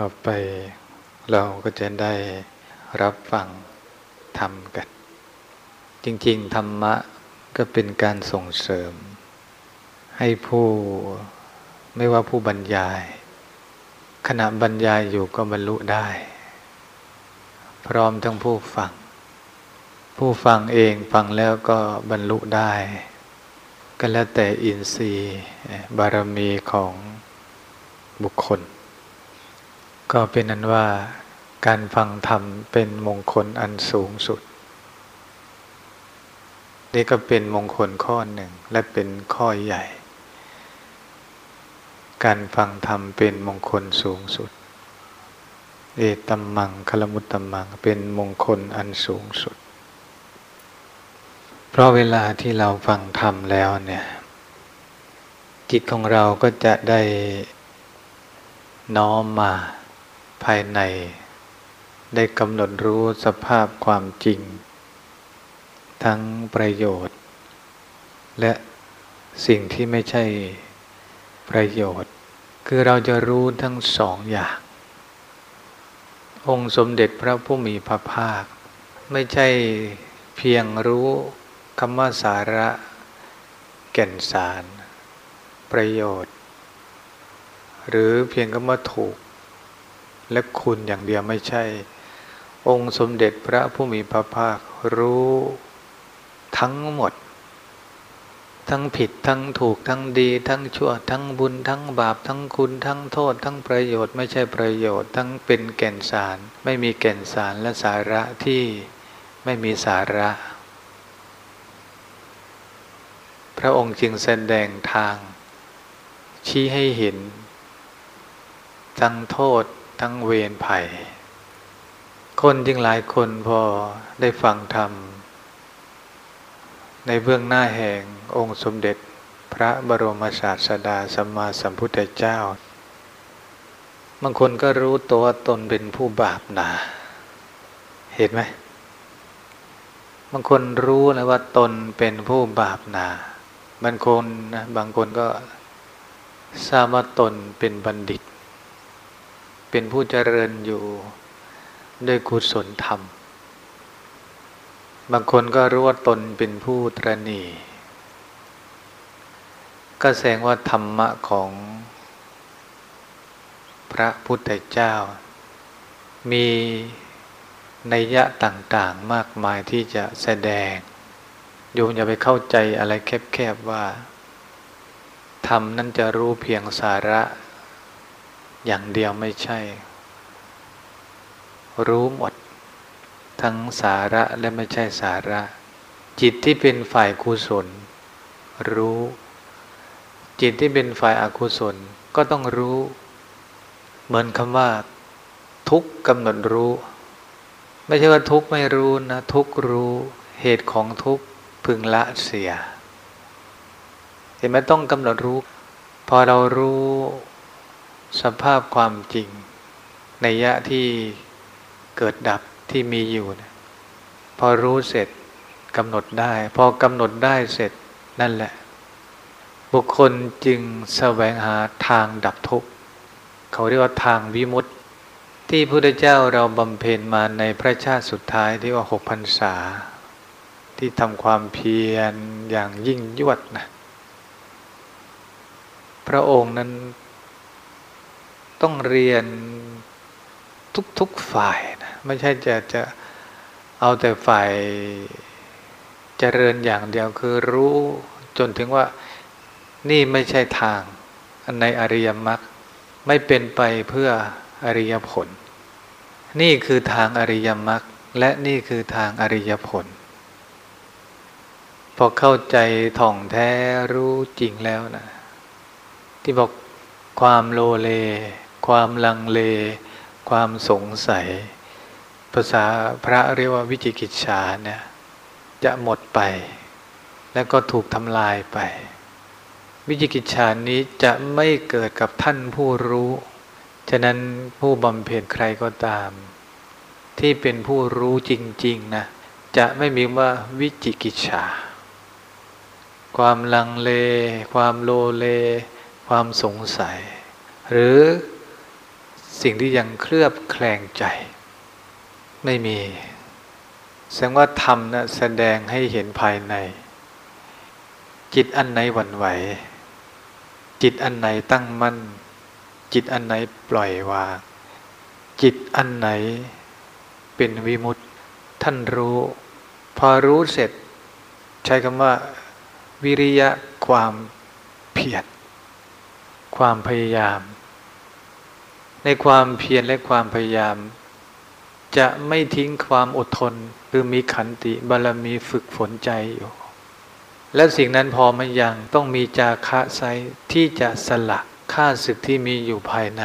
ต่อไปเราก็จะได้รับฟังธรรมกัน จริง ๆ ธรรมะก็เป็นการส่งเสริม ให้ผู้ไม่ว่าผู้บรรยาย ขณะบรรยายอยู่ก็บรรลุได้ พร้อมทั้งผู้ฟัง ผู้ฟังเองฟังแล้วก็บรรลุได้ ก็แล้วแต่อินทรีย์บารมีของบุคคล ก็เป็นนั้นว่าการฟังธรรมเป็นมงคลอันสูงสุด นี่ก็เป็นมงคลข้อหนึ่งและเป็นข้อใหญ่ การฟังธรรมเป็นมงคลสูงสุด เอตัมมังคลมุตตัมมังเป็นมงคลอันสูงสุด เพราะเวลาที่เราฟังธรรมแล้วเนี่ยจิตของเราก็จะได้น้อมมา ภายใน ได้กำหนดรู้สภาพความจริง ทั้งประโยชน์ และสิ่งที่ไม่ใช่ประโยชน์ คือเราจะรู้ทั้งสองอย่าง องค์สมเด็จพระผู้มีพระภาค ไม่ใช่เพียงรู้คำว่าสาระแก่นสาร ประโยชน์ หรือเพียงคำว่าถูก และคุณอย่างเดียวไม่ใช่ องค์สมเด็จพระผู้มีพระภาครู้ทั้งหมด ทั้งผิดทั้งถูกทั้งดี ทั้งชั่ว ทั้งบุญ ทั้งบาป ทั้งคุณ ทั้งโทษ ทั้งประโยชน์ไม่ใช่ประโยชน์ ทั้งเป็นแก่นสาร ไม่มีแก่นสารและสาระที่ไม่มีสาระ พระองค์จึงแสดงทาง ชี้ให้เห็นทั้งโทษ ทั้งเวรภัย คนจึงหลายคนพอได้ฟังธรรม ในเบื้องหน้าแห่งองค์สมเด็จพระบรมศาสดาสัมมาสัมพุทธเจ้า บางคนก็รู้ตัวตนเป็นผู้บาปหนา เห็นไหมบางคนรู้นะว่าตนเป็นผู้บาปหนาบางคนนะบางคนก็ทราบว่าตนเป็นบัณฑิต เป็นผู้เจริญอยู่ด้วยกุศลธรรม บางคนก็รู้ว่าตนเป็นผู้ตรณีก็แสดงว่าธรรมะของพระพุทธเจ้า มีนัยยะต่างๆมากมายที่จะแสดง โยมอย่าไปเข้าใจอะไรแคบๆว่าธรรมนั้นจะรู้เพียงสาระ อย่างเดียวไม่ใช่ รู้หมด ทั้งสาระและไม่ใช่สาระ จิตที่เป็นฝ่ายกุศล รู้ จิตที่เป็นฝ่ายอกุศลก็ต้องรู้ เหมือนคำว่า ทุกกำหนดรู้ ไม่ใช่ว่าทุกไม่รู้นะ ทุกรู้เหตุของทุกพึงละเสียเห็นไหมต้องกำหนดรู้ พอเรารู้ สภาพความจริง ในยะที่เกิดดับที่มีอยู่นะพอรู้เสร็จกำหนดได้ พอกำหนดได้เสร็จนั่นแหละ บุคคลจึงแสวงหาทางดับทุกข์เขาเรียกว่าทางวิมุตติ ที่พระพุทธเจ้าเราบำเพ็ญมาในพระชาติสุดท้ายที่ว่าหกพรรษา ที่ทำความเพียรอย่างยิ่งยวดนะพระองค์นั้น ต้องเรียนทุกๆฝ่ายนะไม่ใช่จะจะเอาแต่ฝ่ายเจริญอย่างเดียวคือรู้จนถึงว่านี่ไม่ใช่ทางในอริยมรรคไม่เป็นไปเพื่ออริยผล นี่คือทางอริยมรรคและนี่คือทางอริยผล พอเข้าใจท่องแท้รู้จริงแล้วนะ ที่บอกความโลเล ความลังเล ความสงสัย ภาษาพระเรียกว่าวิจิกิจฉาเนี่ยจะหมดไป แล้วก็ถูกทำลายไป วิจิกิจฉานี้จะไม่เกิดกับท่านผู้รู้ ฉะนั้นผู้บำเพ็ญใครก็ตาม ที่เป็นผู้รู้จริงๆนะจะไม่มีว่าวิจิกิจฉาความลังเล ความโลเล ความสงสัย หรือ สิ่งที่ยังเคลือบแคลงใจ ไม่มี แสดงว่าธรรมนะแสดงให้เห็นภายใน จิตอันไหนหวั่นไหว จิตอันไหนตั้งมั่น จิตอันไหนปล่อยวางจิตอันไหนเป็นวิมุตติท่านรู้ พอรู้เสร็จ ใช้คำว่า วิริยะความเพียรความพยายาม ในความเพียรและความพยายาม จะไม่ทิ้งความอดทน คือมีขันติบารมีฝึกฝนใจอยู่ และสิ่งนั้นพอมันยังต้องมีจาคะไซที่จะสละค่าศึกที่มีอยู่ภายใน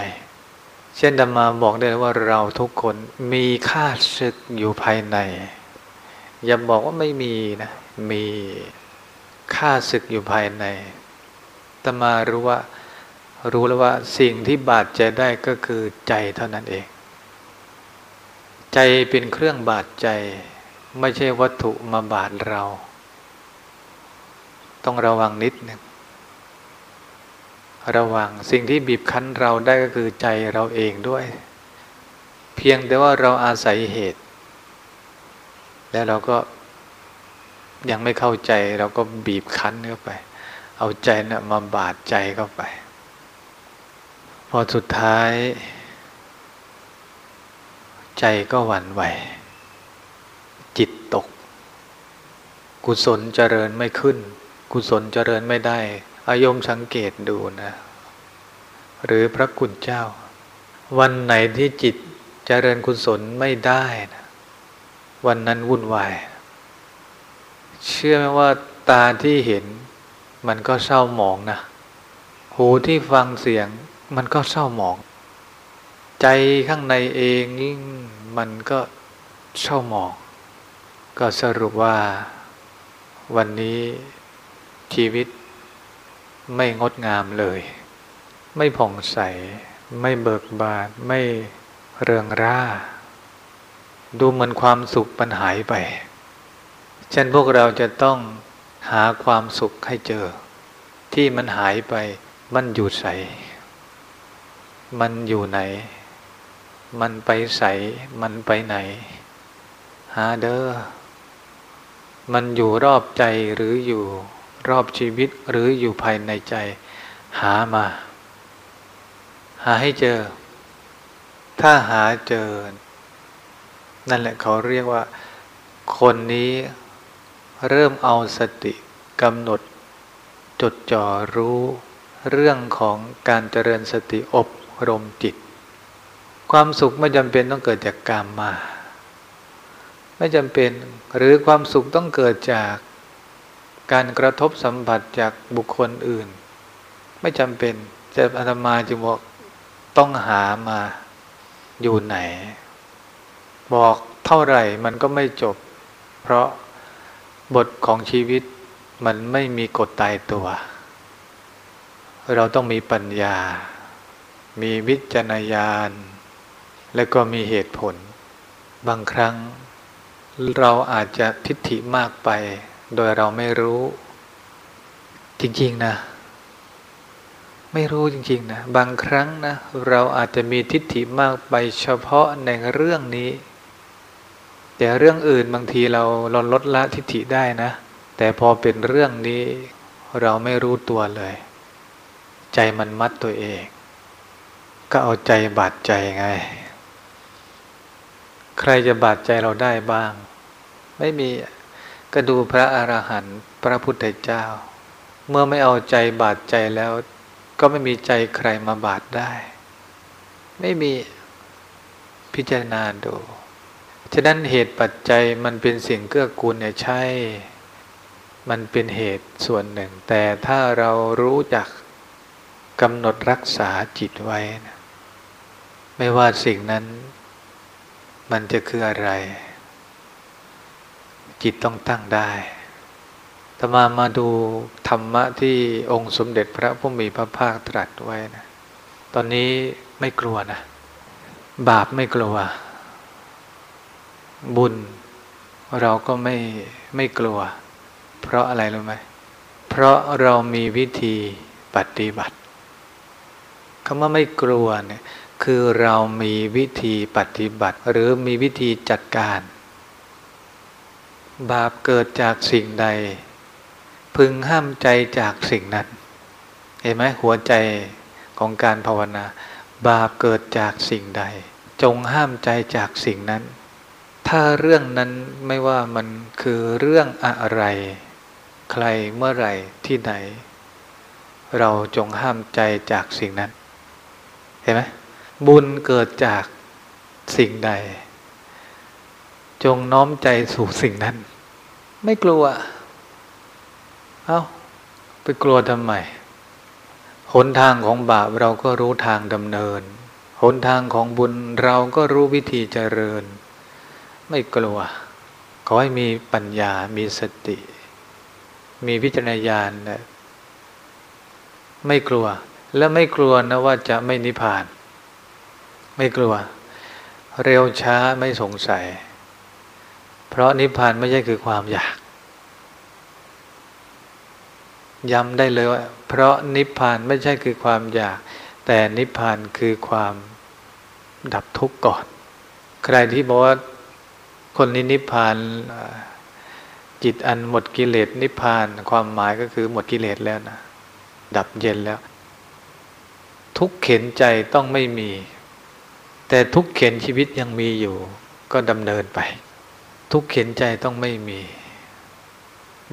เช่นดามาบอกได้ว่าเราทุกคนมีค่าศึกอยู่ภายใน อย่าบอกว่าไม่มีนะมีค่าศึกอยู่ภายในตมารู้ว่า รู้แล้วว่าสิ่งที่บาดใจได้ก็คือใจเท่านั้นเอง ใจเป็นเครื่องบาดใจ ไม่ใช่วัตถุมาบาดเรา ต้องระวังนิดหนึ่งระวังสิ่งที่บีบคั้นเราได้ก็คือใจเราเองด้วย เพียงแต่ว่าเราอาศัยเหตุ แล้วเราก็ยังไม่เข้าใจเราก็บีบคั้นเข้าไป เอาใจนะ่ะมาบาดใจเข้าไป พอสุดท้าย ใจก็หวั่นไหว จิตตก กุศลเจริญไม่ขึ้น กุศลเจริญไม่ได้ อายมสังเกตดูนะ หรือพระคุณเจ้า วันไหนที่จิตเจริญกุศลไม่ได้นะวันนั้นวุ่นวาย เชื่อไหมว่าตาที่เห็น มันก็เศร้าหมองนะ หูที่ฟังเสียง มันก็เศร้าหมอง ใจข้างในเองยิ่งมันก็เศร้าหมอง ก็สรุปว่าวันนี้ชีวิตไม่งดงามเลย ไม่ผ่องใส ไม่เบิกบานไม่เรืองร่า ดูเหมือนความสุขมันหายไปฉันพวกเราจะต้องหาความสุขให้เจอ ที่มันหายไปมันอยู่ใส มันอยู่ไหน มันไปใส มันไปไหน หาเด้อ มันอยู่รอบใจหรืออยู่รอบชีวิตหรืออยู่ภายในใจ หามา หาให้เจอ ถ้าหาเจอ นั่นแหละเขาเรียกว่า คนนี้เริ่มเอาสติกำหนด จดจ่อรู้เรื่องของการเจริญสติอบ รมจิต ความสุขไม่จำเป็นต้องเกิดจากกามมา ไม่จำเป็นหรือความสุขต้องเกิดจากการกระทบสัมผัสจากบุคคลอื่น ไม่จำเป็นจะอาตมาจึงบอกต้องหามาอยู่ไหน บอกเท่าไหร่มันก็ไม่จบ เพราะบทของชีวิตมันไม่มีกฎตายตัว เราต้องมีปัญญา มีวิจารณญาณ และก็มีเหตุผล บางครั้ง เราอาจจะทิฏฐิมากไป โดยเราไม่รู้ จริง ๆ นะ ไม่รู้จริง ๆ นะ บางครั้งนะ เราอาจจะมีทิฏฐิมากไปเฉพาะในเรื่องนี้ แต่เรื่องอื่นบางทีเราลดลดละทิฏฐิได้นะ แต่พอเป็นเรื่องนี้ เราไม่รู้ตัวเลย ใจมันมัดตัวเอง ก็เอาใจบาดใจไง ใครจะบาดใจเราได้บ้าง ไม่มีก็ดูพระอรหันต์พระพุทธเจ้า เมื่อไม่เอาใจบาดใจแล้ว ก็ไม่มีใจใครมาบาดได้ ไม่มีพิจารณาดูฉะนั้นเหตุปัจจัยมันเป็นสิ่งเกื้อกูลเนี่ยใช่ มันเป็นเหตุส่วนหนึ่ง แต่ถ้าเรารู้จักกำหนดรักษาจิตไว้นะ ไม่ว่าสิ่งนั้น มันจะคืออะไร จิตต้องตั้งได้ตมามาดูธรรมะที่องค์สมเด็จพระผู้มีพระภาคตรัสไว้นะ ตอนนี้ไม่กลัวนะ บาปไม่กลัว บุญเราก็ไม่ไม่กลัว เพราะอะไรรู้ไหม เพราะเรามีวิธีปฏิบัติคำว่าไม่กลัวเนี่ย คือเรามีวิธีปฏิบัติหรือมีวิธีจัดการ บาปเกิดจากสิ่งใด พึงห้ามใจจากสิ่งนั้น เห็นไหมหัวใจของการภาวนา บาปเกิดจากสิ่งใด จงห้ามใจจากสิ่งนั้น ถ้าเรื่องนั้นไม่ว่ามันคือเรื่องอะไร ใครเมื่อไหร่ที่ไหน เราจงห้ามใจจากสิ่งนั้น เห็นไหม บุญเกิดจากสิ่งใด จงน้อมใจสู่สิ่งนั้น ไม่กลัว เอา้า ไปกลัวทำไม หนทางของบาปเราก็รู้ทางดำเนิน หนทางของบุญเราก็รู้วิธีเจริญ ไม่กลัว ขอให้มีปัญญา มีสติ มีวิจารณญาณนะไม่กลัว และไม่กลัวนะว่าจะไม่นิพพาน ไม่กลัว เร็วช้าไม่สงสัย เพราะนิพพานไม่ใช่คือความอยาก ย้ำได้เลยว่า เพราะนิพพานไม่ใช่คือความอยาก แต่นิพพานคือความดับทุกข์ก่อน ใครที่บอกว่าคนนี้นิพพานจิตอันหมดกิเลสนิพพาน ความหมายก็คือหมดกิเลสแล้วนะดับเย็นแล้ว ทุกเข็นใจต้องไม่มี แต่ทุกเข็นชีวิตยังมีอยู่ ก็ดำเนินไป ทุกเข็นใจต้องไม่มี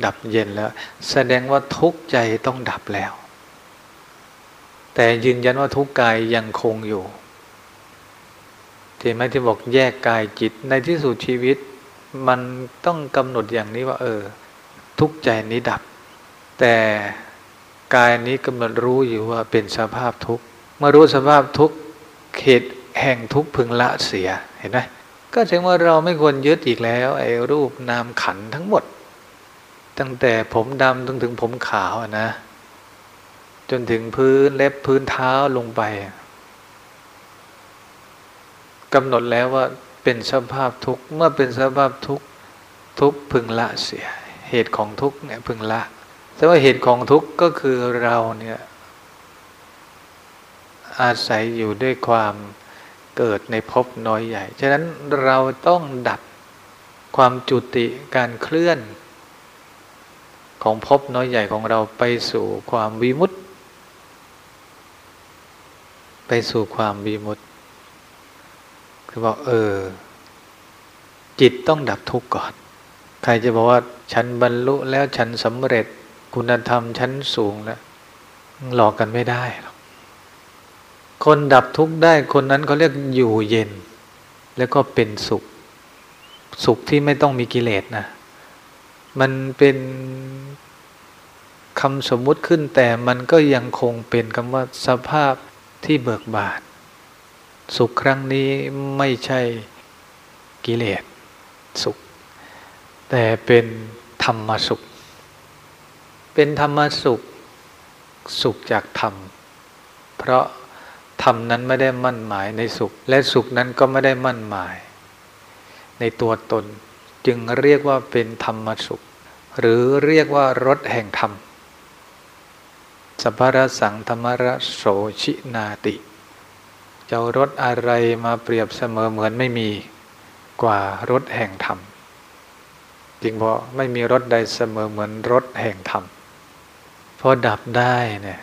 ดับเย็นแล้ว แสดงว่าทุกใจต้องดับแล้ว แต่ยืนยันว่าทุกกายยังคงอยู่ที่ไม่ที่บอกแยกกายจิตในที่สุดชีวิต มันต้องกำหนดอย่างนี้ว่า เออ ทุกใจนี้ดับ แต่กายนี้กำหนดรู้อยู่ว่าเป็นสภาพทุกเมื่อรู้สภาพทุกเขต แห่งทุกพึงละเสียเห็นไหมก็แสดงว่าเราไม่ควรยึดอีกแล้วไอ้รูปนามขันทั้งหมด ตั้งแต่ผมดำจนถึงผมขาวนะ จนถึงพื้นเล็บพื้นเท้าลงไปกำหนดแล้วว่าเป็นสภาพทุกข์เมื่อเป็นสภาพทุกข์ทุกพึงละเสีย เหตุของทุกข์เนี่ยพึงละแต่ว่าเหตุของทุกข์ก็คือเราเนี่ยอาศัยอยู่ด้วยความ เกิดในภพน้อยใหญ่ ฉะนั้นเราต้องดับความจุติการเคลื่อน ของภพน้อยใหญ่ของเราไปสู่ความวิมุตติไปสู่ความวิมุตติคือบอกเออ จิตต้องดับทุกข์ก่อน ใครจะบอกว่า ฉันบรรลุแล้วฉันสำเร็จคุณธรรมชั้นสูงแล้วหลอกกันไม่ได้หรอก คนดับทุกข์ได้คนนั้นเขาเรียกอยู่เย็น แล้วก็เป็นสุข สุขที่ไม่ต้องมีกิเลสนะ มันเป็นคำสมมุติขึ้นแต่มันก็ยังคงเป็นคำว่าสภาพที่เบิกบานสุขครั้งนี้ไม่ใช่กิเลสสุข แต่เป็นธรรมสุข เป็นธรรมสุข สุขจากธรรม เพราะ ธรรมนั้นไม่ได้มั่นหมายในสุข และสุขนั้นก็ไม่ได้มั่นหมาย ในตัวตนจึงเรียกว่าเป็นธรรมสุข หรือเรียกว่ารสแห่งธรรมสัพพะสังธรรมรโสชินาติ เจ้ารสอะไรมาเปรียบเสมอเหมือนไม่มีกว่ารสแห่งธรรมจริงเพราะไม่มีรสใดเสมอเหมือนรสแห่งธรรมพอดับได้เนี่ย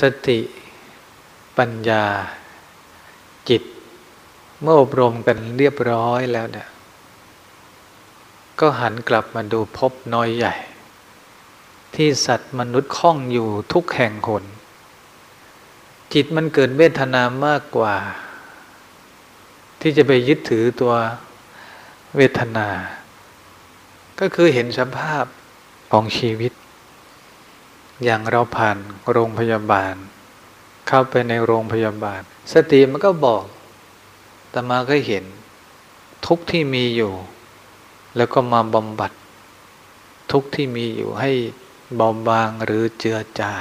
สติปัญญาจิต เมื่ออบรมกันเรียบร้อยแล้วเนี่ยก็หันกลับมาดูพบน้อยใหญ่ ที่สัตว์มนุษย์คล้องอยู่ทุกแห่งหน จิตมันเกิดเวทนามากกว่า ที่จะไปยึดถือตัวเวทนา ก็คือเห็นสภาพของชีวิต อย่างเราผ่านโรงพยาบาล เข้าไปในโรงพยาบาล สติมันก็บอกแต่มาก็เห็น ทุกที่มีอยู่ แล้วก็มาบำบัด ทุกที่มีอยู่ให้เบาบางหรือเจือจา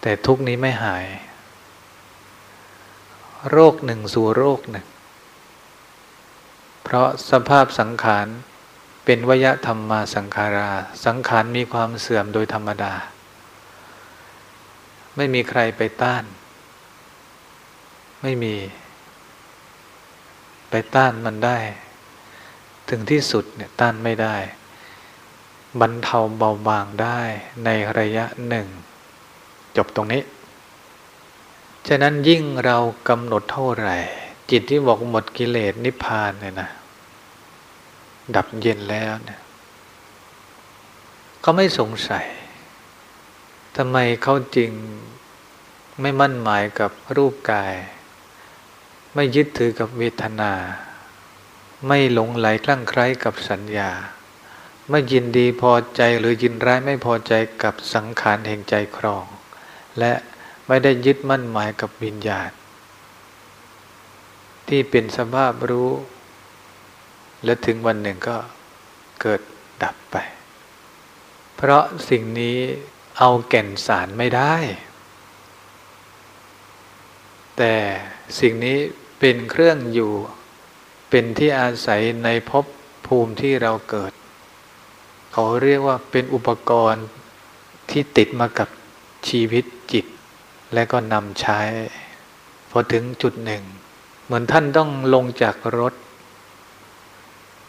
แต่ทุกนี้ไม่หาย โรคหนึ่งสู่โรคหนึ่ง เพราะสภาพสังขาร เป็นวยธรรมมาสังขารา สังขารมีความเสื่อมโดยธรรมดา ไม่มีใครไปต้าน ไม่มี ไปต้านมันได้ ถึงที่สุดเนี่ยต้านไม่ได้ บรรเทาเบาบางได้ในระยะหนึ่ง จบตรงนี้ ฉะนั้นยิ่งเรากำหนดเท่าไหร่ จิตที่บอกหมดกิเลสนิพพานเนี่ยนะ ดับเย็นแล้วเนี่ยเขาไม่สงสัยทำไมเขาจริงไม่มั่นหมายกับรูปกาย ไม่ยึดถือกับเวทนา ไม่หลงไหลคลั่งไคล้กับสัญญา ไม่ยินดีพอใจหรือยินร้ายไม่พอใจกับสังขารแห่งใจครอง และไม่ได้ยึดมั่นหมายกับวิญญาณ ที่เป็นสภาพรู้ และถึงวันหนึ่งก็เกิดดับไป เพราะสิ่งนี้เอาแก่นสารไม่ได้ แต่สิ่งนี้เป็นเครื่องอยู่เป็นที่อาศัยในภพภูมิที่เราเกิด เขาเรียกว่าเป็นอุปกรณ์ที่ติดมากับชีวิตจิต และก็นำใช้ พอถึงจุดหนึ่ง เหมือนท่านต้องลงจากรถ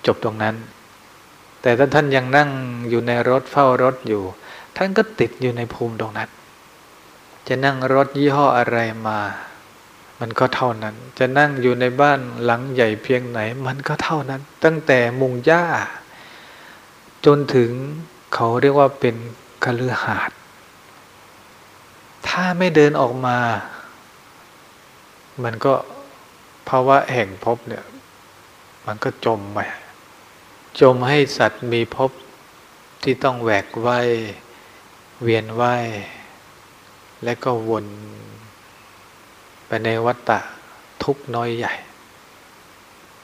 จบตรงนั้น แต่ถ้าท่านยังนั่งอยู่ในรถเฝ้ารถอยู่ ท่านก็ติดอยู่ในภูมิตรงนั้น จะนั่งรถยี่ห้ออะไรมา มันก็เท่านั้น จะนั่งอยู่ในบ้านหลังใหญ่เพียงไหน มันก็เท่านั้น ตั้งแต่มุงหญ้า จนถึงเขาเรียกว่าเป็นคลือหาดถ้าไม่เดินออกมา มันก็ภาวะแห่งภพเนี่ย มันก็จมไป จมให้สัตว์มีภพที่ต้องแหวกว่ายเวียนว่ายและก็วนไปในวัฏฏะทุกน้อยใหญ่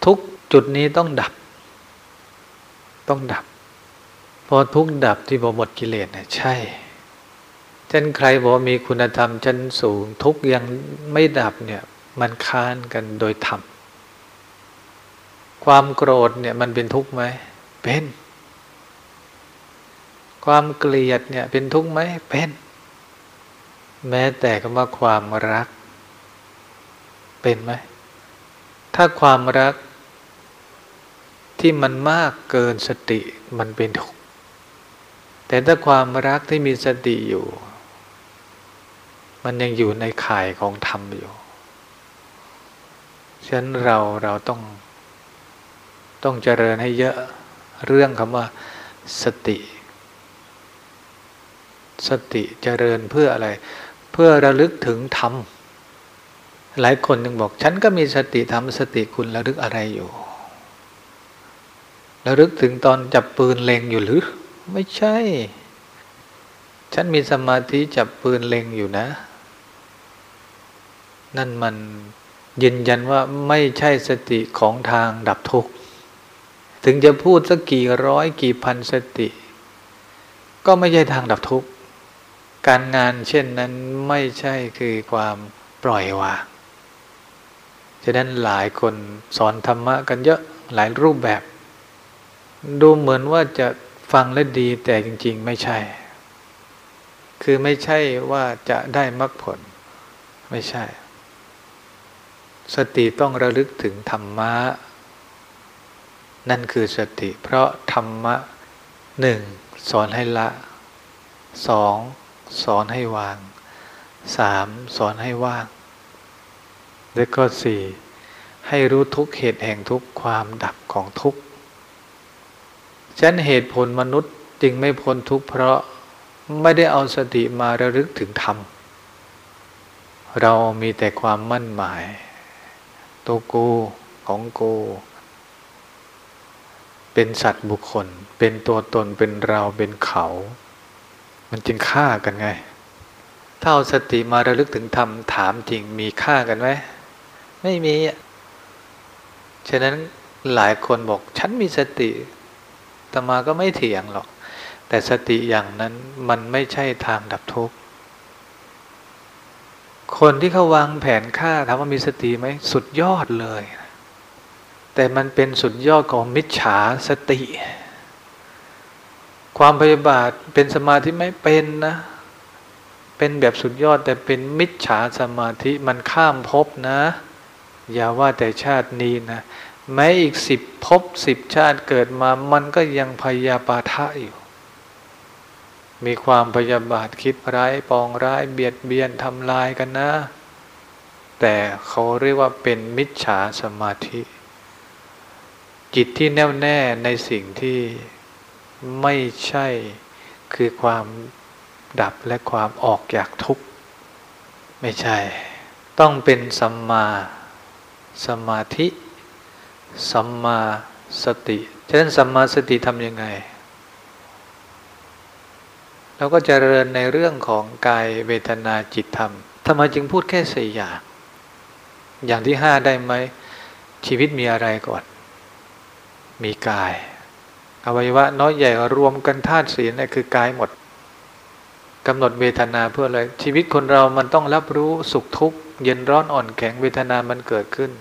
ทุกจุดนี้ต้องดับ ต้องดับ พอทุกดับที่บอกหมดกิเลสเนี่ยใช่ฉันใครบอกมีคุณธรรมชั้นสูง ทุกยังไม่ดับเนี่ยมันค้านกันโดยธรรม ความโกรธเนี่ยมันเป็นทุกข์ไหมเป็น ความเกลียดเนี่ยเป็นทุกข์ไหมเป็น แม้แต่คำว่าความรัก เป็นไหมถ้าความรักที่มันมากเกินสติมันเป็นทุกข์แต่ถ้าความรักที่มีสติอยู่ มันยังอยู่ในข่ายของธรรมอยู่ ฉะนั้นเราเราต้อง ต้องเจริญให้เยอะเรื่องคำว่าสติ สติเจริญเพื่ออะไร เพื่อระลึกถึงธรรม หลายคนยังบอก ฉันก็มีสติธรรมสติคุณระลึกอะไรอยู่ ระลึกถึงตอนจับปืนเล็งอยู่หรือ ไม่ใช่ ฉันมีสมาธิจับปืนเล็งอยู่นะ นั่นมันยืนยันว่าไม่ใช่สติของทางดับทุกข์ ถึงจะพูดสักกี่ร้อยกี่พันสติ ก็ไม่ใช่ทางดับทุกข์ การงานเช่นนั้นไม่ใช่คือความปล่อยวางฉะนั้นหลายคนสอนธรรมะกันเยอะหลายรูปแบบ ดูเหมือนว่าจะฟังและดีแต่จริง ๆ ไม่ใช่ คือไม่ใช่ว่าจะได้มรรคผล ไม่ใช่ สติต้องระลึกถึงธรรมะ นั่นคือสติ เพราะธรรมะหนึ่งสอนให้ละสองสอนให้วางสามสอนให้ว่าง และก็สี่ให้รู้ทุกเหตุแห่งทุกความดับของทุกฉันเหตุผลมนุษย์จึงไม่พ้นทุกเพราะไม่ได้เอาสติมาระลึกถึงธรรม เรามีแต่ความมั่นหมาย ตัวกูของกู เป็นสัตว์บุคคล เป็นตัวตนเป็นเราเป็นเขา มันจึงฆ่ากันไง ถ้าเอาสติมาระลึกถึงธรรมถามจริงมีฆ่ากันไหมไม่มีฉะนั้นหลายคนบอกฉันมีสติตมาก็ไม่เถียงหรอก แต่สติอย่างนั้นมันไม่ใช่ทางดับทุกข์ คนที่เขาวางแผนฆ่าถามว่ามีสติไหมสุดยอดเลย แต่มันเป็นสุดยอดของมิจฉาสติ ความพยาบาทเป็นสมาธิไม่เป็นนะ เป็นแบบสุดยอดแต่เป็นมิจฉาสมาธิมันข้ามภพนะ อย่าว่าแต่ชาตินี้นะ แม้อีกสิบภพสิบชาติเกิดมามันก็ยังพยาบาทะอยู่มีความพยาบาทคิดร้ายปองร้ายเบียดเบียนทำลายกันนะ แต่เขาเรียกว่าเป็นมิจฉาสมาธิ จิตที่แน่วแน่ในสิ่งที่ไม่ใช่คือความดับและความออกจากทุกข์ ไม่ใช่ ต้องเป็นสัมมาสมาธิสัมมาสติฉะนั้นสัมมาสติทำยังไงเราก็จเจริญในเรื่องของกายเวทนาจิตธรรมทำไมจึงพูดแค่สี่อย่าง อย่างที่ห้าได้ไหมชีวิตมีอะไรก่อน มีกาย อวัยวะน้อยใหญ่รวมกันธาตุสีนี่คือกายหมดกำหนดเวทนาเพื่ออะไรชีวิตคนเรามันต้องรับรู้สุขทุกข์เย็นร้อนอ่อนแข็งเวทนามันเกิดขึ้น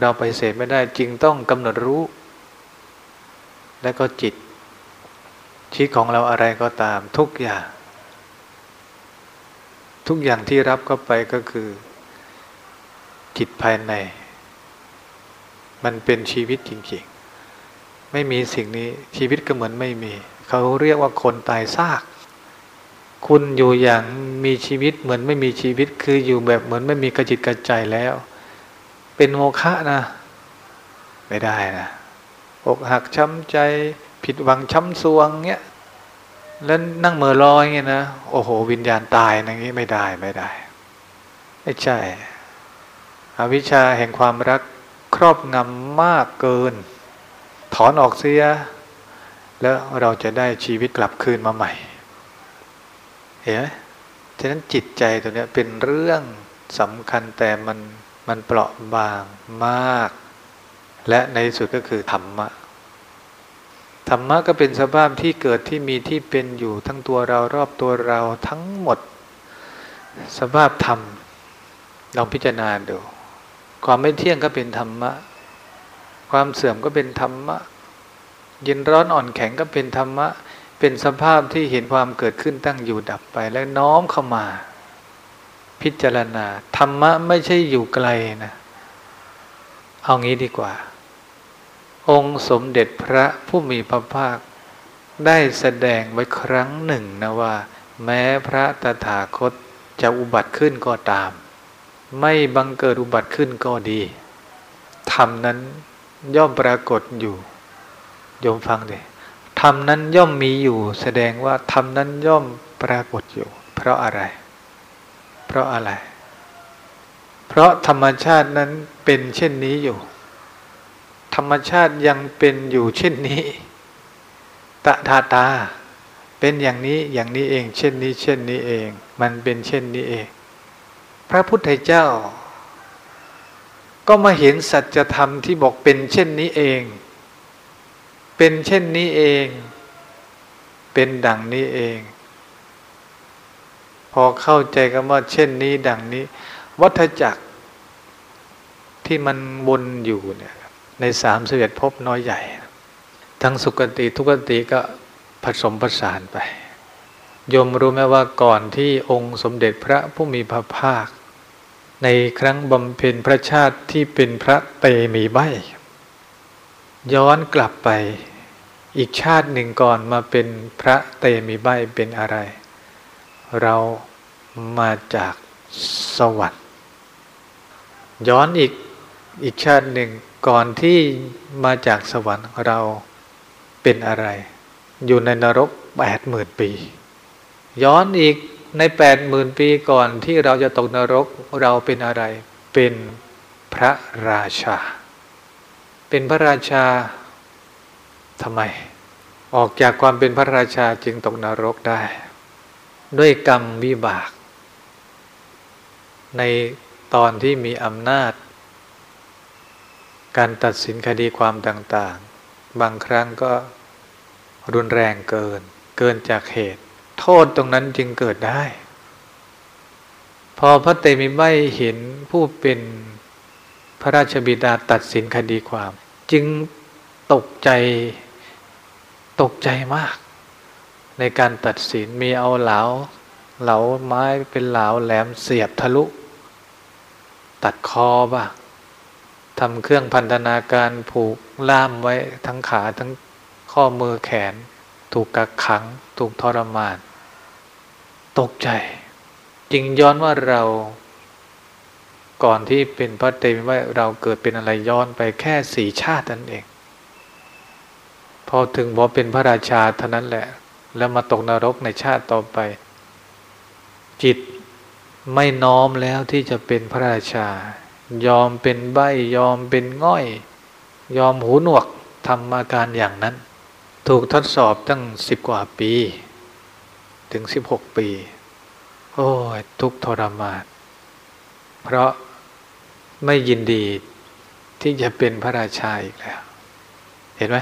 เราไปเสพไม่ได้จริงต้องกำหนดรู้ และก็จิต ชีวิตของเราอะไรก็ตามทุกอย่าง ทุกอย่างที่รับเข้าไปก็คือ จิตภายใน มันเป็นชีวิตจริง ไม่มีสิ่งนี้ชีวิตก็เหมือนไม่มี เขาเรียกว่าคนตายซาก คุณอยู่อย่างมีชีวิตเหมือนไม่มีชีวิต คืออยู่แบบเหมือนไม่มีกระจิตกระใจแล้ว เป็นโมฆะนะ ไม่ได้นะอกหักช้ำใจ ผิดหวังช้ำซวงเงี้ยแล้วนั่งเมือลอยเงี้ยนะโอ้โห วิญญาณตายอย่างนี้ไม่ได้ไม่ได้ ไม่ใช่อวิชชาแห่งความรักครอบงำมากเกิน ถอนออกเสีย แล้วเราจะได้ชีวิตกลับคืนมาใหม่ เห็นไหมฉะนั้นจิตใจตัวนี้เป็นเรื่องสำคัญแต่มันมันเปราะบางมาก และในสุดก็คือธรรมะธรรมะก็เป็นสภาพที่เกิดที่มีที่เป็นอยู่ทั้งตัวเรารอบตัวเราทั้งหมด สภาพธรรมลองพิจารณาดู ความไม่เที่ยงก็เป็นธรรมะ ความเสื่อมก็เป็นธรรมะ เย็นร้อนอ่อนแข็งก็เป็นธรรมะ เป็นสภาพที่เห็นความเกิดขึ้นตั้งอยู่ดับไปและน้อมเข้ามา พิจารณา ธรรมะไม่ใช่อยู่ไกลนะ เอางี้ดีกว่า องค์สมเด็จพระผู้มีพระภาค ได้แสดงไว้ครั้งหนึ่งนะว่า แม้พระตถาคตจะอุบัติขึ้นก็ตาม ไม่บังเกิดอุบัติขึ้นก็ดีธรรมนั้น ย่อมปรากฏอยู่โยมฟังดิธรรมนั้นย่อมมีอยู่ แสดงว่าธรรมนั้นย่อมปรากฏอยู่ เพราะอะไร เพราะอะไร เพราะธรรมชาตินั้นเป็นเช่นนี้อยู่ ธรรมชาติยังเป็นอยู่เช่นนี้ตะทาตา เป็นอย่างนี้อย่างนี้เอง เช่นนี้ เช่นนี้เอง มันเป็นเช่นนี้เอง พระพุทธเจ้า ก็มาเห็นสัจธรรมที่บอกเป็นเช่นนี้เอง เป็นเช่นนี้เอง เป็นดังนี้เอง พอเข้าใจกันว่าเช่นนี้ดังนี้ วัฏจักรที่มันวนอยู่เนี่ยในสามสิบเอ็ดภพน้อยใหญ่ ทั้งสุกติทุกติก็ผสมผสานไปโยมรู้ไหมว่าก่อนที่องค์สมเด็จพระผู้มีพระภาค ในครั้งบำเพ็ญพระชาติที่เป็นพระเตมีใบย้อนกลับไปอีกชาติหนึ่งก่อนมาเป็นพระเตมีใบเป็นอะไร เรามาจากสวรรค์ย้อนอีกอีกชาติหนึ่งก่อนที่มาจากสวรรค์เราเป็นอะไร อยู่ในนรกแปดหมื่นปี ย้อนอีก ในแปดหมื่นปีก่อนที่เราจะตกนรกเราเป็นอะไร เป็นพระราชา เป็นพระราชาทำไม ออกจากความเป็นพระราชาจึงตกนรกได้ ด้วยกรรมวิบาก ในตอนที่มีอำนาจ การตัดสินคดีความต่าง ๆ บางครั้งก็รุนแรงเกิน เกินจากเหตุ โทษตรงนั้นจึงเกิดได้ พอพระเตมิใบเห็นผู้เป็นพระราชบิดาตัดสินคดีความ จึงตกใจตกใจมาก ในการตัดสินมีเอาเหลาเหลาไม้เป็นเหลาแหลมเสียบทะลุ ตัดคอบ้างทำเครื่องพันธนาการผูกล่ามไว้ทั้งขาทั้งข้อมือแขน ถูกกักขัง ถูกทรมาน ตกใจจริงย้อนว่าเราก่อนที่เป็นพระเตมีว่าเราเกิดเป็นอะไรย้อนไปแค่สี่ชาตินั่นเอง พอถึงพอเป็นพระราชาเท่านั้นแหละ แล้วมาตกนรกในชาติต่อไป จิตไม่น้อมแล้วที่จะเป็นพระราชา ยอมเป็นใบยอมเป็นง่อย ยอมหูหนวกทำอาการอย่างนั้น ถูกทดสอบตั้งสิบกว่าปี ถึงสิบหกปี โอ้ยทุกทรมานเพราะไม่ยินดีที่จะเป็นพระราชาอีกแล้ว เห็นไหม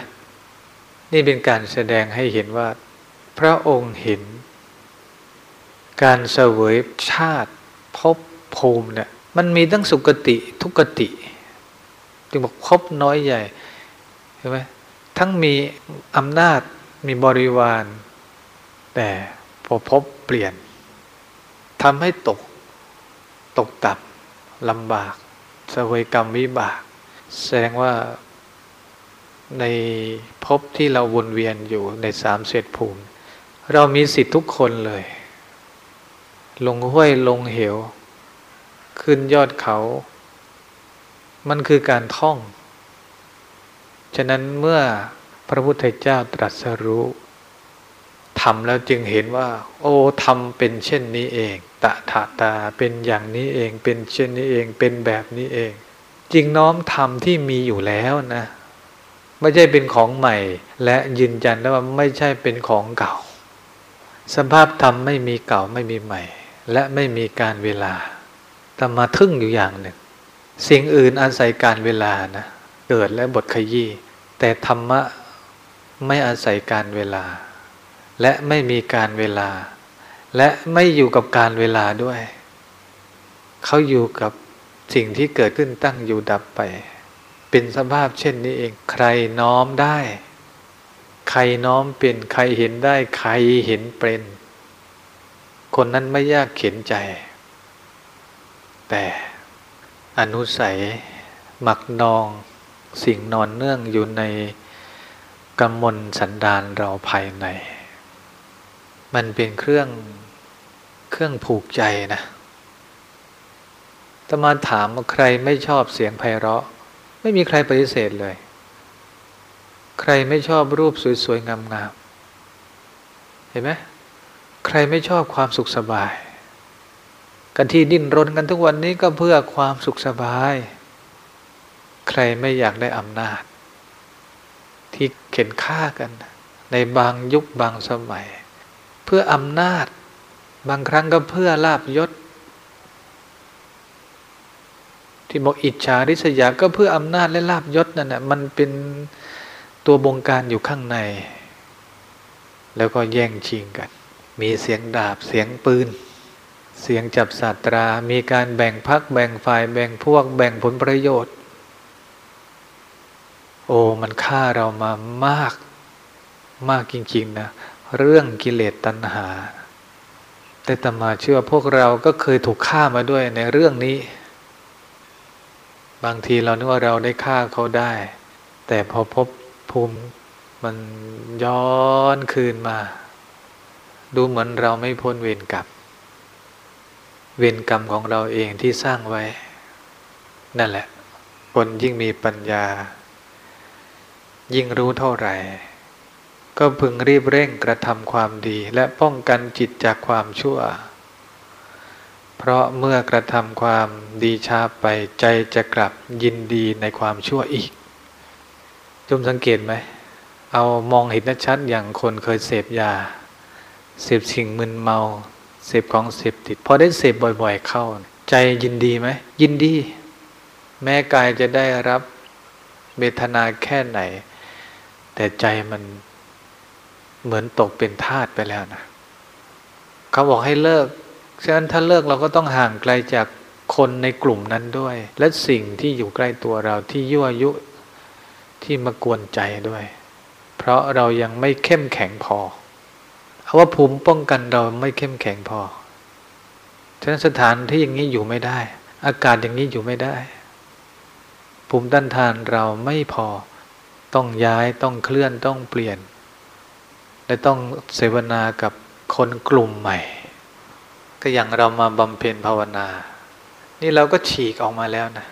นี่เป็นการแสดงให้เห็นว่า พระองค์เห็น การเสวยชาติพบภูมิเนี่ยมันมีทั้งสุกติทุกติ จึงบอกพบน้อยใหญ่เห็นไหมทั้งมีอำนาจมีบริวาร แต่ อพบเปลี่ยนทำให้ตก ตกต่ำลำบากสวยกรรมวิบาก แสดงว่าในภพที่เราวนเวียนอยู่ในสามเศษภูมิ เรามีสิทธิ์ทุกคนเลย ลงห้วยลงเหว ขึ้นยอดเขา มันคือการท่อง ฉะนั้นเมื่อพระพุทธเจ้าตรัสรู้ ทำแล้วจึงเห็นว่า โอ้ทำเป็นเช่นนี้เอง ตะถาตาเป็นอย่างนี้เองเป็นเช่นนี้เองเป็นแบบนี้เองจริงน้อมทำที่มีอยู่แล้วนะ ไม่ใช่เป็นของใหม่ และยืนยันแล้วว่าไม่ใช่เป็นของเก่า สภาพธรรมไม่มีเก่าไม่มีใหม่ และไม่มีการเวลาแต่มาทึ่งอยู่อย่างหนึ่ง สิ่งอื่นอาศัยการเวลานะเกิดและบทขยี้แต่ธรรมะไม่อาศัยการเวลา และไม่มีการเวลา และไม่อยู่กับการเวลาด้วย เขาอยู่กับสิ่งที่เกิดขึ้นตั้งอยู่ดับไป เป็นสภาพเช่นนี้เอง ใครน้อมได้ ใครน้อมเป็น ใครเห็นได้ ใครเห็นเป็น คนนั้นไม่ยากเข็นใจ แต่อนุสัยหมักนองสิ่งนอนเนื่องอยู่ในกำมลสันดานเราภายใน มันเป็นเครื่องเครื่องผูกใจนะตมาถามว่าใครไม่ชอบเสียงไพเราะ ไม่มีใครปฏิเสธเลย ใครไม่ชอบรูปสวยๆงามๆเห็นไหมใครไม่ชอบความสุขสบาย กันที่ดิ้นรนกันทุกวันนี้ก็เพื่อความสุขสบาย ใครไม่อยากได้อำนาจ ที่เข็นฆ่ากัน ในบางยุคบางสมัย พื่ออำนาจ บางครั้งก็เพื่อลาบยศ ที่บอกอิจฉาริษยาก็เพื่ออำนาจและลาบยศนั่นแหะมันเป็นตัวบงการอยู่ข้างใน แล้วก็แย่งชิงกัน มีเสียงดาบเสียงปืน เสียงจับสาตรา มีการแบ่งพักแบ่งฝ่ายแบ่งพวก แบ่งผลประโยชน์ โอ้มันฆ่าเรามามากมากจริง ๆ นะ เรื่องกิเลสตัณหา แต่ตมาเชื่อพวกเราก็เคยถูกฆ่ามาด้วยในเรื่องนี้ บางทีเรานึกว่าเราได้ฆ่าเขาได้ แต่พอพบภูมิมันย้อนคืนมา ดูเหมือนเราไม่พ้นเวรกรรมเวรกรรมของเราเองที่สร้างไว้ นั่นแหละ คนยิ่งมีปัญญา ยิ่งรู้เท่าไหร่ ก็พึงรีบเร่งกระทำความดีและป้องกันจิตจากความชั่ว เพราะเมื่อกระทำความดีช้าไปใจจะกลับยินดีในความชั่วอีก จุมสังเกตไหม เอามองเห็นชัดอย่างคนเคยเสพยา เสพสิ่งมึนเมา เสพของเสพติด พอได้เสพบ่อยๆเข้า ใจยินดีไหม ยินดี แม้กายจะได้รับเบทนาแค่ไหน แต่ใจมัน เหมือนตกเป็นทาสไปแล้วนะเขาบอกให้เลิก ฉะนั้นถ้าเลิกเราก็ต้องห่างไกลจากคนในกลุ่มนั้นด้วย และสิ่งที่อยู่ใกล้ตัวเราที่ยั่วยุที่มากวนใจด้วย เพราะเรายังไม่เข้มแข็งพอเอาว่าภูมิป้องกันเราไม่เข้มแข็งพอ ฉะนั้นสถานที่อย่างนี้อยู่ไม่ได้ อากาศอย่างนี้อยู่ไม่ได้ ภูมิต้านทานเราไม่พอ ต้องย้ายต้องเคลื่อนต้องเปลี่ยน และต้องเสวนากับคนกลุ่มใหม่ ก็อย่างเรามาบำเพ็ญภาวนา นี่เราก็ฉีกออกมาแล้วนะ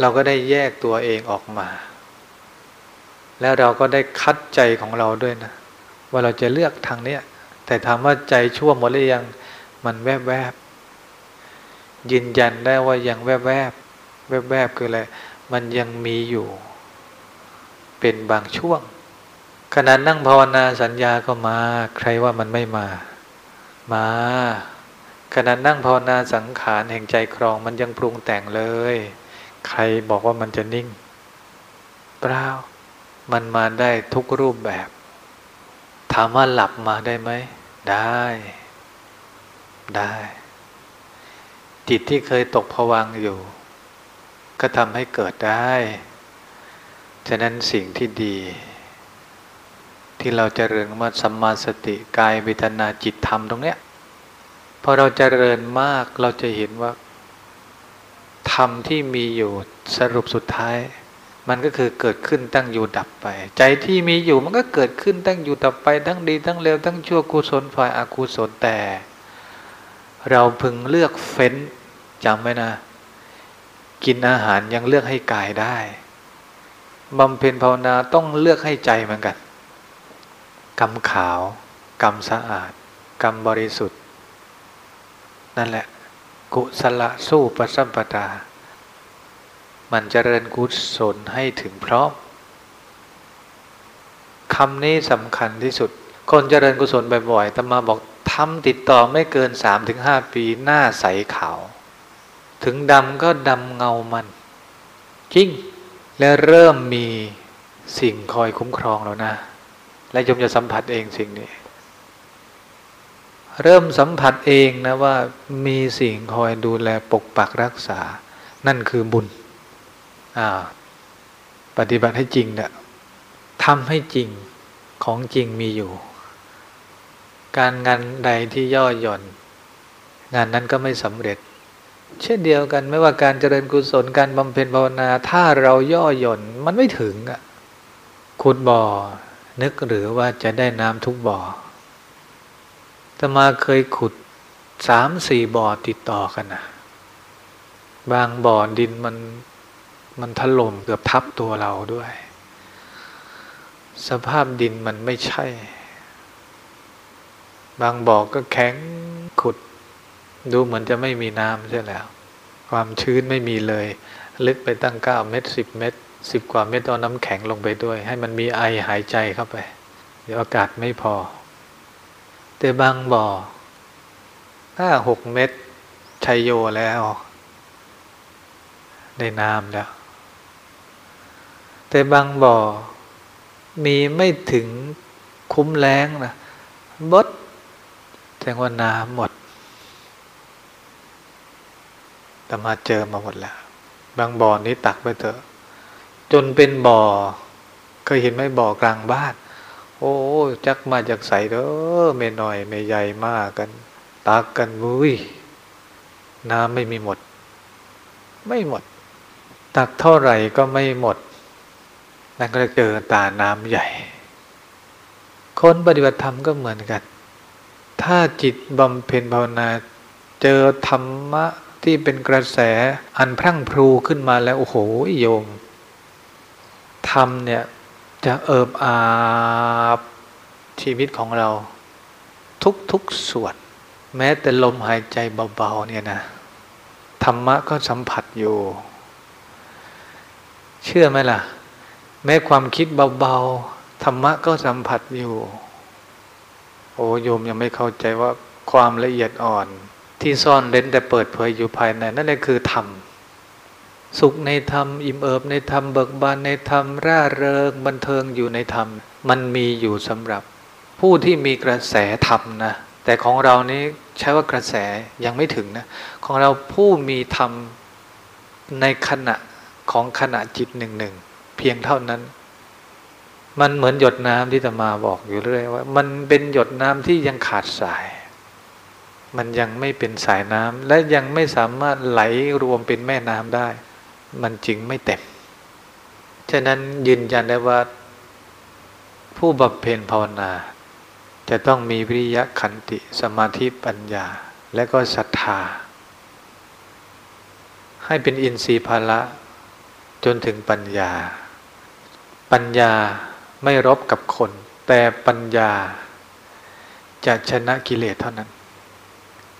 เราก็ได้แยกตัวเองออกมา แล้วเราก็ได้คัดใจของเราด้วยนะ ว่าเราจะเลือกทางเนี้ย แต่ถามว่าใจชั่วหมดหรือยังมันแวบแวบยืนยันได้ว่ายังแวบแวบแวบแวบคืออะไรมันยังมีอยู่ เป็นบางช่วง ขณะนั่งภาวนาสัญญาก็มา ใครว่ามันไม่มา มาขณะนั่งภาวนาสังขารแห่งใจครองมันยังปรุงแต่งเลย ใครบอกว่ามันจะนิ่ง เปล่า มันมาได้ทุกรูปแบบ ถามว่าหลับมาได้ไหม ได้ ได้ จิตที่เคยตกผวังอยู่ ก็ทำให้เกิดได้ ฉะนั้นสิ่งที่ดี ที่เราจเจริญมาสัมมาสติกายเวทนาจิตธรรมตรงเนี้ยพอเราจเจริญมากเราจะเห็นว่าธรรมที่มีอยู่สรุปสุดท้าย มันก็คือเกิดขึ้นตั้งอยู่ดับไป ใจที่มีอยู่มันก็เกิดขึ้นตั้งอยู่ดับไป ทั้งดีทั้งเลวทั้งชั่วกุศลฝ่ายอกุศลแต่ เราพึงเลือกเฟ้นจำไว้นะ กินอาหารยังเลือกให้กายได้บำเพ็ญภาวนาต้องเลือกให้ใจเหมือนกัน กรรมขาว กรรมสะอาด กรรมบริสุทธิ์ นั่นแหละ กุศลสู้ประสัมปตา มันจเจริญกุศลให้ถึงพร้อมคำนี้สำคัญที่สุด คนเจริญกุศลบ่อยๆตมาบอกทำติดต่อไม่เกินสามถึงห้าปีหน้าใสขาว ถึงดำก็ดำเงามัน จริง และเริ่มมีสิ่งคอยคุ้มครองแล้วนะ และโยมจะสัมผัสเองสิ่งนี้ เริ่มสัมผัสเองนะว่ามีสิ่งคอยดูแลปกปักรักษา นั่นคือบุญอ่าปฏิบัติให้จริงเนะี่ยทำให้จริงของจริงมีอยู่ การงานใดที่ย่อหย่อน งานนั้นก็ไม่สำเร็จ เช่นเดียวกันไม่ว่าการเจริญกุศลการบำเพ็ญภาวนา ถ้าเราย่อหย่อนมันไม่ถึงอะขุดบ่อ นึกหรือว่าจะได้น้ำทุกบ่อตมาเคยขุดสามสี่บ่อติดต่อกันนะบางบ่อดินมันมันถล่มเกือบทับตัวเราด้วย สภาพดินมันไม่ใช่ บางบ่อก็แข็งขุด ดูเหมือนจะไม่มีน้ำใช่แล้ว ความชื้นไม่มีเลย ลึกไปตั้งเก้าเมตรสิบเมตร สิบกว่าเม็ดเอาน้ำแข็งลงไปด้วย ให้มันมีไอหายใจเข้าไป เดี๋ยวอากาศไม่พอ แต่บางบ่อห้าหกเม็ดชัยโยแล้วได้น้ำแล้ว แต่บางบ่อ มีไม่ถึงคุ้มแรงนะบดแสดงว่าน้ำหมดแต่มาเจอมาหมดแล้ว บางบ่อนี้ตักไปเถอะ จนเป็นบ่อ เคยเห็นไหมบ่อกลางบ้าน โอ้จักมาจากใสเด้อไม่น้อยไม่ใหญ่มากกัน ตักกันวุ้ยน้ำไม่มีหมด ไม่หมด ตักเท่าไหร่ก็ไม่หมด นั่นก็เจอตาน้ำใหญ่ คนปฏิบัติธรรมก็เหมือนกัน ถ้าจิตบำเพ็ญภาวนา เจอธรรมะที่เป็นกระแสอันพรั่งพรูขึ้นมาแล้ว โอ้โหโยม ธรรมเนี่ยจะเอิบอาบชีวิตของเรา ทุกๆส่วน แม้แต่ลมหายใจเบาๆเนี่ยนะธรรมะก็สัมผัสอยู่ เชื่อไหมล่ะ แม้ความคิดเบาๆธรรมะก็สัมผัสอยู่ โอ้โยมยังไม่เข้าใจว่าความละเอียดอ่อน ที่ซ่อนเร้นแต่เปิดเผยอยู่ภายในนั่นแหละคือธรรม สุขในธรรม อิ่มเอิบในธรรมเบิกบานในธรรมร่าเริงบันเทิงอยู่ในธรรม มันมีอยู่สำหรับ ผู้ที่มีกระแสธรรมนะแต่ของเรานี้ใช้ว่ากระแสยังไม่ถึงนะของเราผู้มีธรรมในขณะของขณะจิตหนึ่งหนึ่งเพียงเท่านั้น มันเหมือนหยดน้ำที่ตมาบอกอยู่เรื่อยว่า มันเป็นหยดน้ำที่ยังขาดสาย มันยังไม่เป็นสายน้ำและยังไม่สามารถไหลรวมเป็นแม่น้ำได้ มันจึงไม่เต็ม ฉะนั้นยืนยันได้ว่า ผู้บำเพ็ญภาวนา จะต้องมีวิริยะขันติสมาธิปัญญา และก็ศรัทธา ให้เป็นอินทรีย์ภาละจนถึงปัญญา ปัญญาไม่รบกับคน แต่ปัญญาจะชนะกิเลสเท่านั้น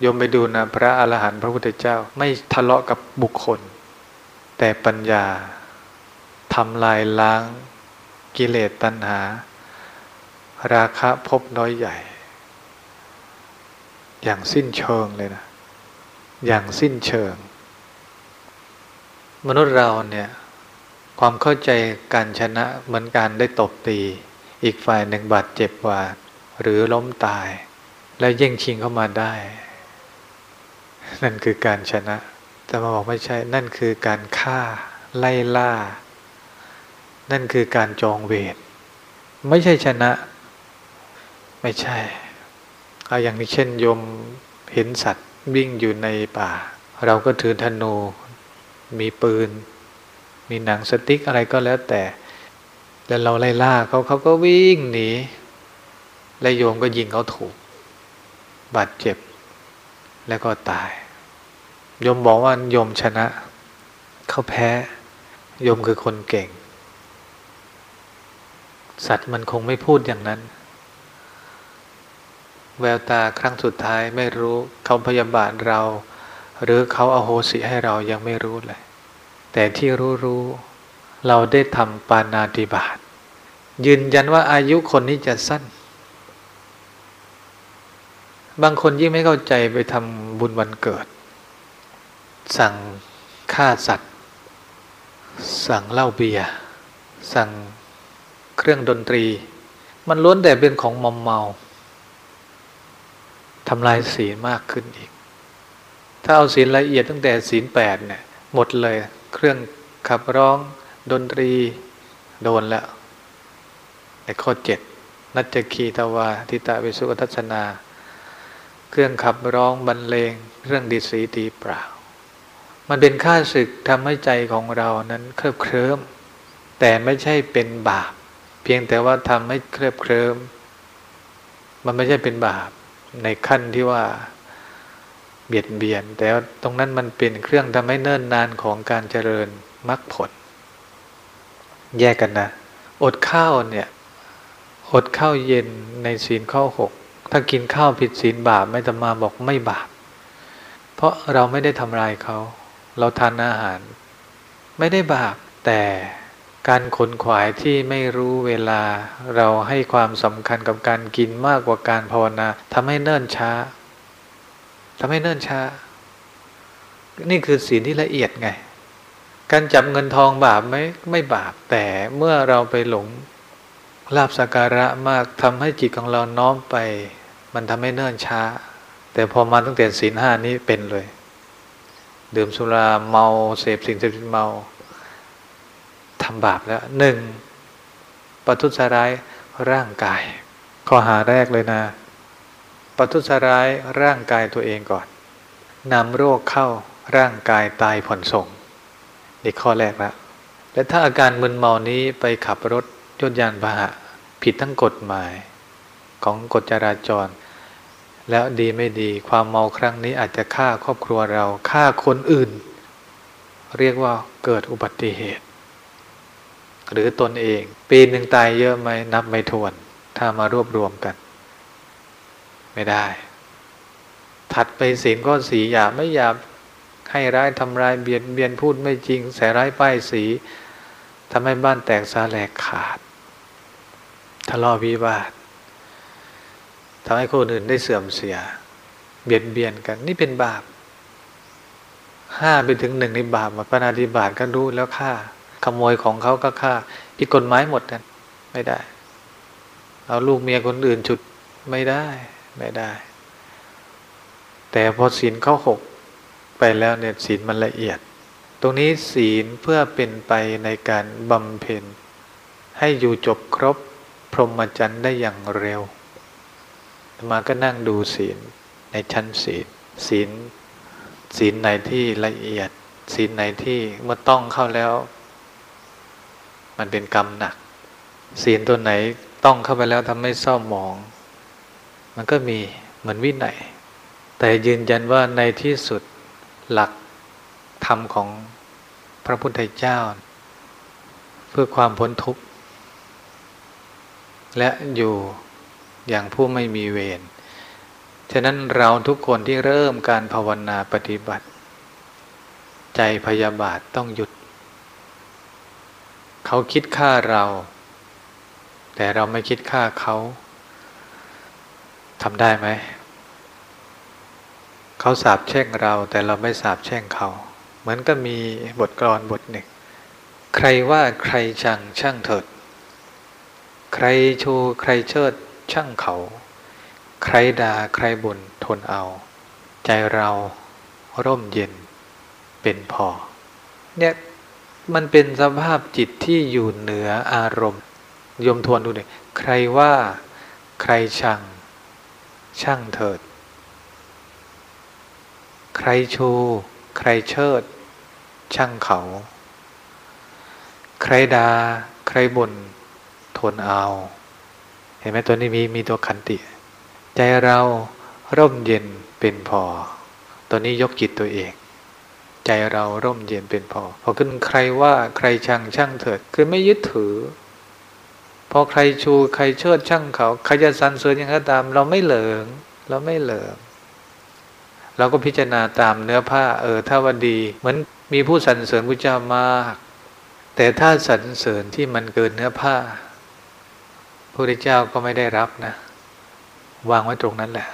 โยมไปดูนะพระอรหันต์พระพุทธเจ้าไม่ทะเลาะกับบุคคล แต่ปัญญาทำลายล้างกิเลสตัณหา ราคะพบน้อยใหญ่ อย่างสิ้นเชิงเลยนะ อย่างสิ้นเชิง มนุษย์เราเนี่ยความเข้าใจการชนะเหมือนการได้ตบตี อีกฝ่ายหนึ่งบาดเจ็บกว่า หรือล้มตาย แล้วแย่งชิงเข้ามาได้ นั่นคือการชนะ แต่มาบอกไม่ใช่ นั่นคือการฆ่าไล่ล่า นั่นคือการจองเวรไม่ใช่ชนะ ไม่ใช่เอาอย่างนี้เช่นยมเห็นสัตว์วิ่งอยู่ในป่า เราก็ถือธนู มีปืน มีหนังสติ๊กอะไรก็แล้วแต่ แล้วเราไล่ล่าเขาเขาก็วิ่งหนีและโยมก็ยิงเขาถูกบาดเจ็บแล้วก็ตาย โยมบอกว่าโยมชนะ เขาแพ้โยมคือคนเก่ง สัตว์มันคงไม่พูดอย่างนั้น แววตาครั้งสุดท้ายไม่รู้เขาพยาบาทเรา หรือเขาเอาโหสิให้เรายังไม่รู้เลย แต่ที่รู้รู้เราได้ทำปานาติบาตยืนยันว่าอายุคนนี้จะสั้น บางคนยิ่งไม่เข้าใจไปทำบุญวันเกิด สั่งฆ่าสัตว์ สั่งเหล้าเบียร์สั่งเครื่องดนตรี มันล้วนแต่เป็นของมอมเมาทำลายศีลมากขึ้นอีก ถ้าเอาศีลละเอียดตั้งแต่ศีลแปดเนี่ยหมดเลยเครื่องขับร้องดนตรีโดนแล้วในข้อเจ็ดนัจจคีตวาทิตาวิสุกทัศนา เครื่องขับร้องบรรเลง เรื่องดีสีตีเปล่า มันเป็นค่าศึกทำให้ใจของเรานั้นเคลิบเคลิ้มแต่ไม่ใช่เป็นบาป เพียงแต่ว่าทำให้เคลิบเคลิ้มมันไม่ใช่เป็นบาปในขั้นที่ว่าเบียดเบียน แต่ตรงนั้นมันเป็นเครื่องทำให้เนิ่นนานของการเจริญมรรคผล แยกกันนะ อดข้าวเนี่ยอดข้าวเย็นในศีลข้อหกถ้ากินข้าวผิดศีลบาปไม่ตมาบอกไม่บาป เพราะเราไม่ได้ทำลายเขา เราทานอาหาร ไม่ได้บาปแต่การขนขวายที่ไม่รู้เวลา เราให้ความสำคัญกับการกินมากกว่าการภาวนาทำให้เนิ่นช้าทำให้เนิ่นช้า นี่คือศีลที่ละเอียดไง การจับเงินทองบาปไหมไม่บาป แต่เมื่อเราไปหลงลาบสักการะมากทำให้จิตของเราน้อมไป มันทำให้เนิ่นช้า แต่พอมาตั้งแต่ศีลห้านี้เป็นเลย ดื่มสุราเมาเสพสิ่งเสพติดเมาทำบาปแล้วหนึ่งปทุสร้ายร่างกาย ข้อหาแรกเลยนะปทุสร้ายร่างกายตัวเองก่อนนำโรคเข้าร่างกายตายผ่อนส่งนี่ข้อแรกล้วและถ้าอาการมึนเมานี้ไปขับรถยนยานพาหะ ผิดทั้งกฎหมายของกฎจราจร แล้วดีไม่ดี ความเมาครั้งนี้อาจจะฆ่าครอบครัวเราฆ่าคนอื่น เรียกว่าเกิดอุบัติเหตุ หรือตนเอง ปีหนึ่งตายเยอะไหมนับไม่ถ้วน ถ้ามารวบรวมกัน ไม่ได้ ถัดไปศีลก็สีหยาบไม่หยาบให้ร้ายทำร้ายเบียดเบียนพูดไม่จริง ใส่ร้ายป้ายสีทำให้บ้านแตกสาแหลกขาดทะเลาะวิวาท ทำให้คนอื่นได้เสื่อมเสีย เบียดเบียนกัน นี่เป็นบาปห้าไปถึงหนึ่งในบาปมาปนาธิบาตก็รู้แล้วฆ่า ขโมยของเขาก็ฆ่าผิดกฎหมายหมดกันไม่ได้ เอาลูกเมียคนอื่นฉุดไม่ได้ไม่ได้ แต่พอศีลเข้าหกไปแล้วเนี่ยศีลมันละเอียด ตรงนี้ศีลเพื่อเป็นไปในการบำเพ็ญ ให้อยู่จบครบพรหมจรรย์ได้อย่างเร็ว มาก็นั่งดูศีลในในชั้นศีลศีลศีลไหนที่ละเอียด ศีลไหนที่เมื่อต้องเข้าแล้ว มันเป็นกรรมหนัก ศีลตัวไหนต้องเข้าไปแล้วทำให้เศร้าหมอง มันก็มีเหมือนวินัยแต่ยืนยันว่าในที่สุดหลักธรรมของพระพุทธเจ้า เพื่อความพ้นทุกข์ และอยู่ อย่างผู้ไม่มีเวร ฉะนั้นเราทุกคนที่เริ่มการภาวนาปฏิบัติ ใจพยาบาทต้องหยุด เขาคิดฆ่าเรา แต่เราไม่คิดฆ่าเขาทำได้ไหม เขาสาบแช่งเรา แต่เราไม่สาบแช่งเขา เหมือนก็มีบทกลอนบทหนึ่ง ใครว่าใครชังช่างเถิด ใครชูใครเชิด ช่างเขา ใครด่าใครบ่นทนเอา ใจเราร่มเย็นเป็นพอ เนี่ยมันเป็นสภาพจิตที่อยู่เหนืออารมณ์ยมทวนดูเลยใครว่าใครชัง ช่างเถิด ใครชู ใครเชิด ช่างเขา ใครดา่าใครบ่นทนเอา ห็นไหมตัวนี้มีมีตัวขันติ ใจเราร่มเย็นเป็นพอ ตัวนี้ยกจิตตัวเอง ใจเราร่มเย็นเป็นพอ พอขึ้นใครว่าใครช่างช่างเถิด คือไม่ยึดถือ พอใครชูใครเชิดช่างเขาใครจะสรรเสริญยังไงตาม เราไม่เหลิง เราไม่เหลิง เราก็พิจารณาตามเนื้อผ้า เออถ้าว่าดี เหมือนมีผู้สรรเสริญพระเจ้ามาก แต่ถ้าสรรเสริญที่มันเกินเนื้อผ้า พระพุทธเจ้าก็ไม่ได้รับนะ วางไว้ตรงนั้นแหละ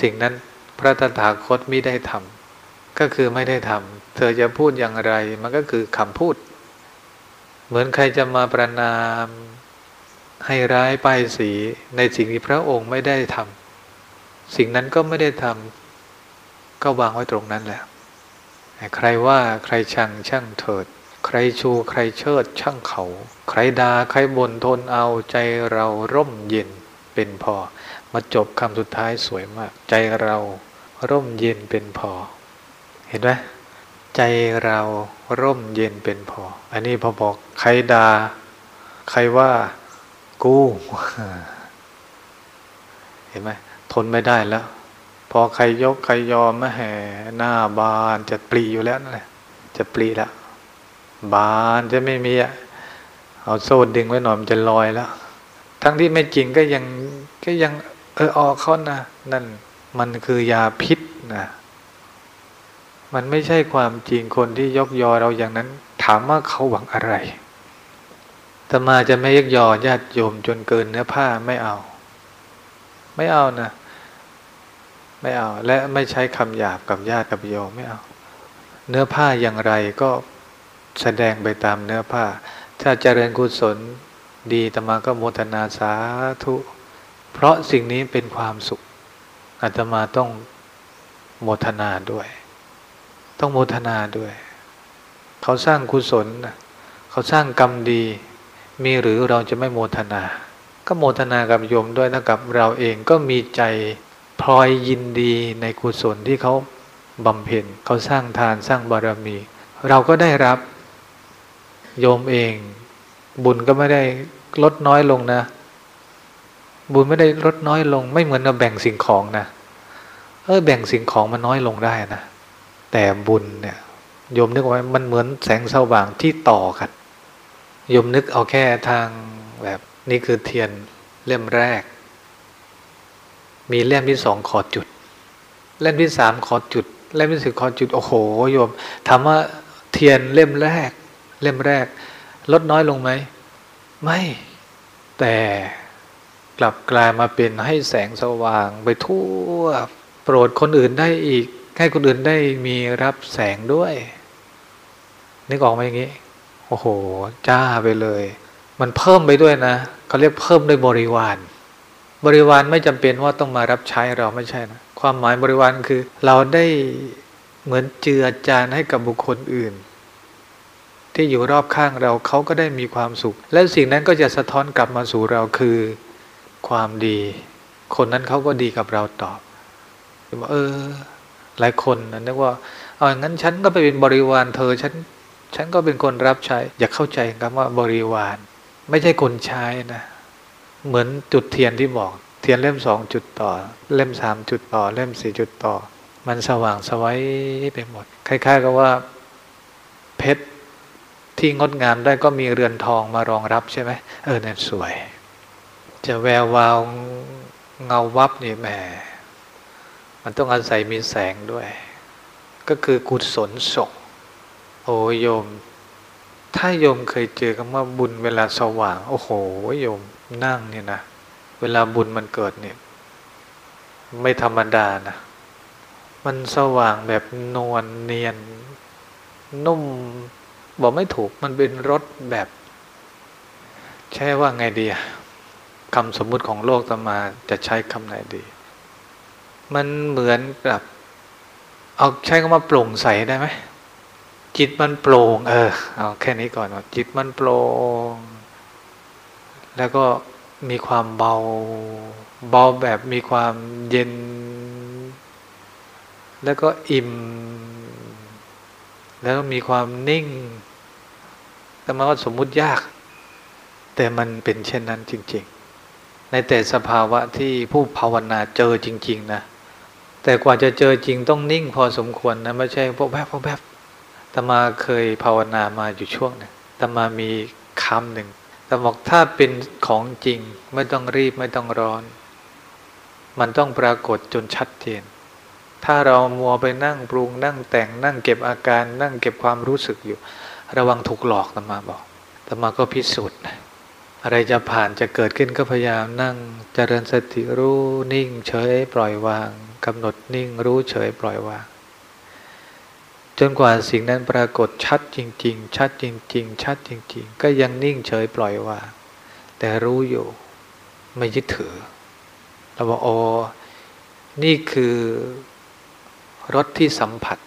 สิ่งนั้นพระตถาคตไม่ได้ทำก็คือไม่ได้ทำเธอจะพูดอย่างไร มันก็คือคำพูด เหมือนใครจะมาประนามให้ร้ายป้ายสีในสิ่งที่พระองค์ไม่ได้ทำสิ่งนั้นก็ไม่ได้ทำก็วางไว้ตรงนั้นแหละ ใครว่าใครชังช่างเถิด ใครชูใครเชิดช่างเขา ใครดา่าใครบ่นทนเอาใจเราร่มเย็นเป็นพอ มาจบคำสุดท้ายสวยมาก ใจเราร่มเย็นเป็นพอ เห็นไหมใจเราร่มเย็นเป็นพอ อันนี้พอบอกใครดา่าใครว่ากูเห็นไหมทนไม่ได้แล้ว พอใครยกใครยอมมาแห่หน้าบานจะปลีอยู่แล้วนั่นแหละจะปลีแล้ว บานจะไม่มีอะเอาโซ่ดึงไว้หน่อยมันจะลอยแล้ว ทั้งที่ไม่จริงก็ยังก็ยังเออออกเขานะนั่นมันคือยาพิษนะมันไม่ใช่ความจริงคนที่ยกยอเราอย่างนั้น ถามว่าเขาหวังอะไรตมาจะไม่ยกยอญาติโยมจนเกินเนื้อผ้าไม่เอา ไม่เอานะ ไม่เอา และไม่ใช้คำหยาบกับญาติกับโยมไม่เอา เนื้อผ้าอย่างไรก็ แสดงไปตามเนื้อผ้า ถ้าเจริญกุศลดีตมาก็โมทนาสาธุ เพราะสิ่งนี้เป็นความสุขอาตมาต้องโมทนาด้วย ต้องโมทนาด้วย เขาสร้างกุศลเขาสร้างกรรมดี มีหรือเราจะไม่โมทนา ก็โมทนากับโยมด้วยนะกับเราเองก็มีใจพลอยยินดีในกุศลที่เขาบำเพ็ญเขาสร้างทานสร้างบารมี เราก็ได้รับ โยมเอง บุญก็ไม่ได้ลดน้อยลงนะ บุญไม่ได้ลดน้อยลง ไม่เหมือนเราแบ่งสิ่งของนะเออแบ่งสิ่งของมันน้อยลงได้นะแต่บุญเนี่ยโยมนึกว่ามันเหมือนแสงสว่างที่ต่อกันโยมนึกเอาแค่ทางแบบนี่คือเทียนเล่มแรก มีเล่มที่สองขอจุด เล่มที่สามขอจุด เล่มที่สี่ขอจุดโอ้โหโยมถามว่าเทียนเล่มแรก เล่มแรก ลดน้อยลงไหม ไม่ แต่กลับกลายมาเป็นให้แสงสว่างไปทั่ว โปรดคนอื่นได้อีก ให้คนอื่นได้มีรับแสงด้วย นึกออกไหมอย่างนี้ โอ้โห จ้าไปเลย มันเพิ่มไปด้วยนะเขาเรียกเพิ่มด้วยบริวาร บริวารไม่จำเป็นว่าต้องมารับใช้เราไม่ใช่นะความหมายบริวารคือ เราได้เหมือนเจือจานให้กับบุคคลอื่น ที่อยู่รอบข้างเราเขาก็ได้มีความสุข และสิ่งนั้นก็จะสะท้อนกลับมาสู่เราคือความดี คนนั้นเขาก็ดีกับเราตอบบอกเออ หลายคนนะนึกว่าเอาอย่างนั้นฉันก็ไปเป็นบริวารเธอฉันฉันก็เป็นคนรับใช้ อย่าเข้าใจคำว่าบริวาร ไม่ใช่คนใช้นะ เหมือนจุดเทียนที่บอก เทียนเล่มสองจุดต่อ เล่มสามจุดต่อ เล่มสี่จุดต่อ มันสว่างสวัยไปหมดคล้ายๆกับว่า เพชร ที่งดงามได้ก็มีเรือนทองมารองรับใช่ไหมเออนั่นสวย จะแวววาวเงาวับนี่แหมมันต้องอาศัยมีแสงด้วย ก็คือกุศลส่งโอ้โยม ถ้าโยมเคยเจอคำว่าบุญเวลาสว่าง โอ้โหโยมนั่งเนี่ยนะเวลาบุญมันเกิดเนี่ย ไม่ธรรมดานะ มันสว่างแบบนวลเนียน นุ่ม บอกไม่ถูกมันเป็นรสแบบใช่ว่าไงดีคำสมมุติของโลกตมาจะใช้คำไหนดี มันเหมือนกับ เอาใช้คำว่าโปร่งใสได้ไหมจิตมันโปร่ง เออ เอาแค่นี้ก่อนว่าจิตมันโปร่งแล้วก็มีความเบา เบาแบบมีความเย็น แล้วก็อิ่ม แล้วมีความนิ่ง แต่มาว่าสมมุติยาก แต่มันเป็นเช่นนั้นจริง ๆ ในแต่สภาวะที่ผู้ภาวนาเจอจริง ๆ นะ แต่กว่าจะเจอจริงต้องนิ่งพอสมควรนะไม่ใช่พวกแวบพวกแวบตมาเคยภาวนามาอยู่ช่วงนึ่งตมามีคำหนึ่งแต่บอกถ้าเป็นของจริงไม่ต้องรีบไม่ต้องร้อน มันต้องปรากฏจนชัดเจน ถ้าเรามัวไปนั่งปรุง นั่งแต่งนั่งเก็บอาการ นั่งเก็บความรู้สึกอยู่ ระวังถูกหลอกตมาบอกตมาก็พิสูจน์อะไรจะผ่านจะเกิดขึ้นก็พยายามนั่งเจริญสติรู้นิ่ง เฉยปล่อยวางกำหนดนิ่งรู้เฉยปล่อยวาง จนกว่าสิ่งนั้นปรากฏชัดจริง ๆ ชัดจริง ๆ ชัดจริง ๆ ก็ยังนิ่งเฉยปล่อยวาง แต่รู้อยู่ไม่ยึดถือเราบอกโอ้นี่คือรสที่สัมผัส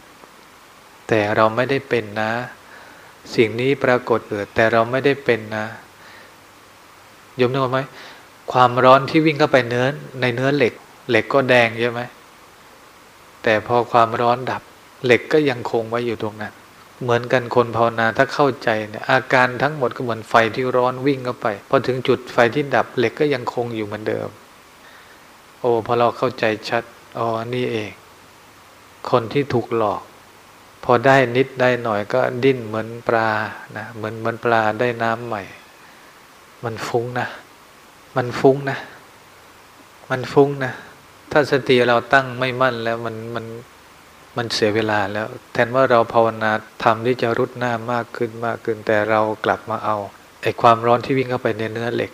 แต่เราไม่ได้เป็นนะ สิ่งนี้ปรากฏเกิด แต่เราไม่ได้เป็นนะยมนึกไหมความร้อนที่วิ่งเข้าไปเนื้อในเนื้อเหล็ก เหล็กก็แดงใช่ไหมแต่พอความร้อนดับ เหล็กก็ยังคงไว้อยู่ตรงนั้น เหมือนกันคนภาวนาถ้าเข้าใจเนี่ยอาการทั้งหมดก็เหมือนไฟที่ร้อนวิ่งเข้าไปพอถึงจุดไฟที่ดับเหล็กก็ยังคงอยู่เหมือนเดิม โอ้พอเราเข้าใจชัดอ๋อนี่เอง คนที่ถูกหลอก พอได้นิดได้หน่อยก็ดิ้นเหมือนปลานะเหมือนเหมือนปลาได้น้ำใหม่ มันฟุ้งนะ มันฟุ้งนะ มันฟุ้งนะ ถ้าสติเราตั้งไม่มั่นแล้วมันมันมันเสียเวลาแล้ว แทนว่าเราภาวนาทำที่จะรุดหน้ามากขึ้นมากขึ้น แต่เรากลับมาเอาไอ้ความร้อนที่วิ่งเข้าไปในเนื้อเหล็ก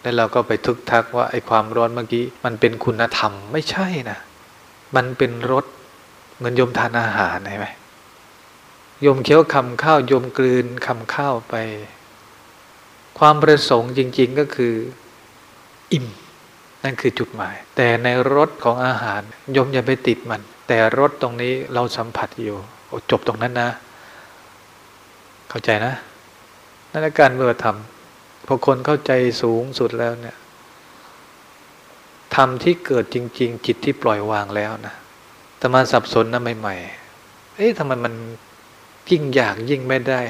แล้วเราก็ไปทึกทักว่าไอ้ความร้อนเมื่อกี้ มันเป็นคุณธรรมไม่ใช่นะ มันเป็นรส เหมือนโยมทานอาหารใช่ไหมโยมเคี้ยวคำข้าวโยมกลืนคำข้าวไป ความประสงค์จริง ๆก็คือ อิ่ม นั่นคือจุดหมาย แต่ในรสของอาหารโยมอย่าไปติดมัน แต่รถตรงนี้เราสัมผัสอยู่จบตรงนั้นนะ เข้าใจนะนั่นการเมื่อทำพอคนเข้าใจสูงสุดแล้วเนี่ยทำที่เกิดจริง ๆ จิตที่ปล่อยวางแล้วนะ แต่มาสับสนนะใหม่ๆ เอ๊ะทำไมมันยิ่งอยากยิ่งไม่ได้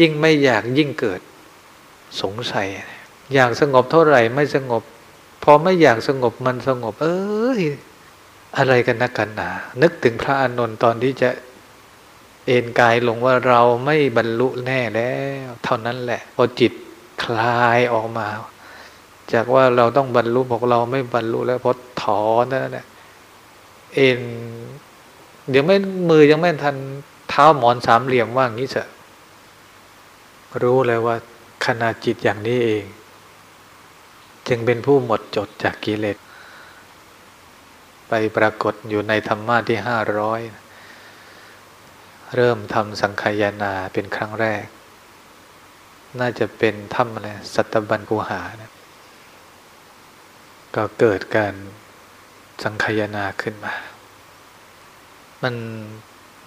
ยิ่งไม่อยากยิ่งเกิดสงสัย อยากสงบเท่าไหร่ไม่สงบ พอไม่อยากสงบมันสงบ เอ้ยอะไรกันนักกันหนา นึกถึงพระอานนท์ตอนที่จะเอนกายลงว่าเราไม่บรรลุแน่แล้ว เท่านั้นแหละ พอจิตคลายออกมา จากว่าเราต้องบรรลุบอกเราไม่บรรลุแล้วพอถอนนั่นแหละ เอ็นเดี๋ยวไม่มือยังไม่ทันเท้าหมอนสามเหลี่ยมว่างนี้จะรู้เลยว่าขณะจิตอย่างนี้เอง จึงเป็นผู้หมดจดจากกิเลสไปปรากฏอยู่ในธรรมะที่ห้าร้อยเริ่มทำสังขยานาเป็นครั้งแรก น่าจะเป็นถ้ำอะไรสัตบัญกุหานะก็เกิดการ สังขยานาขึ้นมา มัน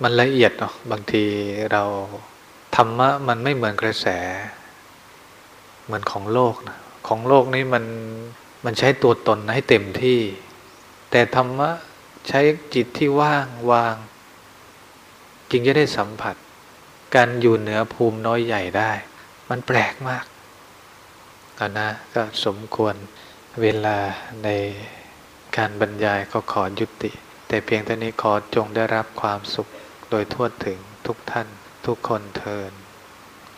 มันละเอียดเนาะบางทีเราธรรมะมันไม่เหมือนกระแส เหมือนของโลกนะของโลกนี้มันมันใช้ตัวตนให้เต็มที่ แต่ธรรมะใช้จิตที่ว่างวางจึงจะได้สัมผัส การอยู่เหนือภูมิน้อยใหญ่ได้ มันแปลกมากเอานะก็สมควรเวลาใน การบรรยายก็ขอยุติ แต่เพียงเท่านี้ขอจงได้รับความสุขโดยทั่วถึงทุกท่านทุกคนเทิน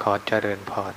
ขอเจริญพร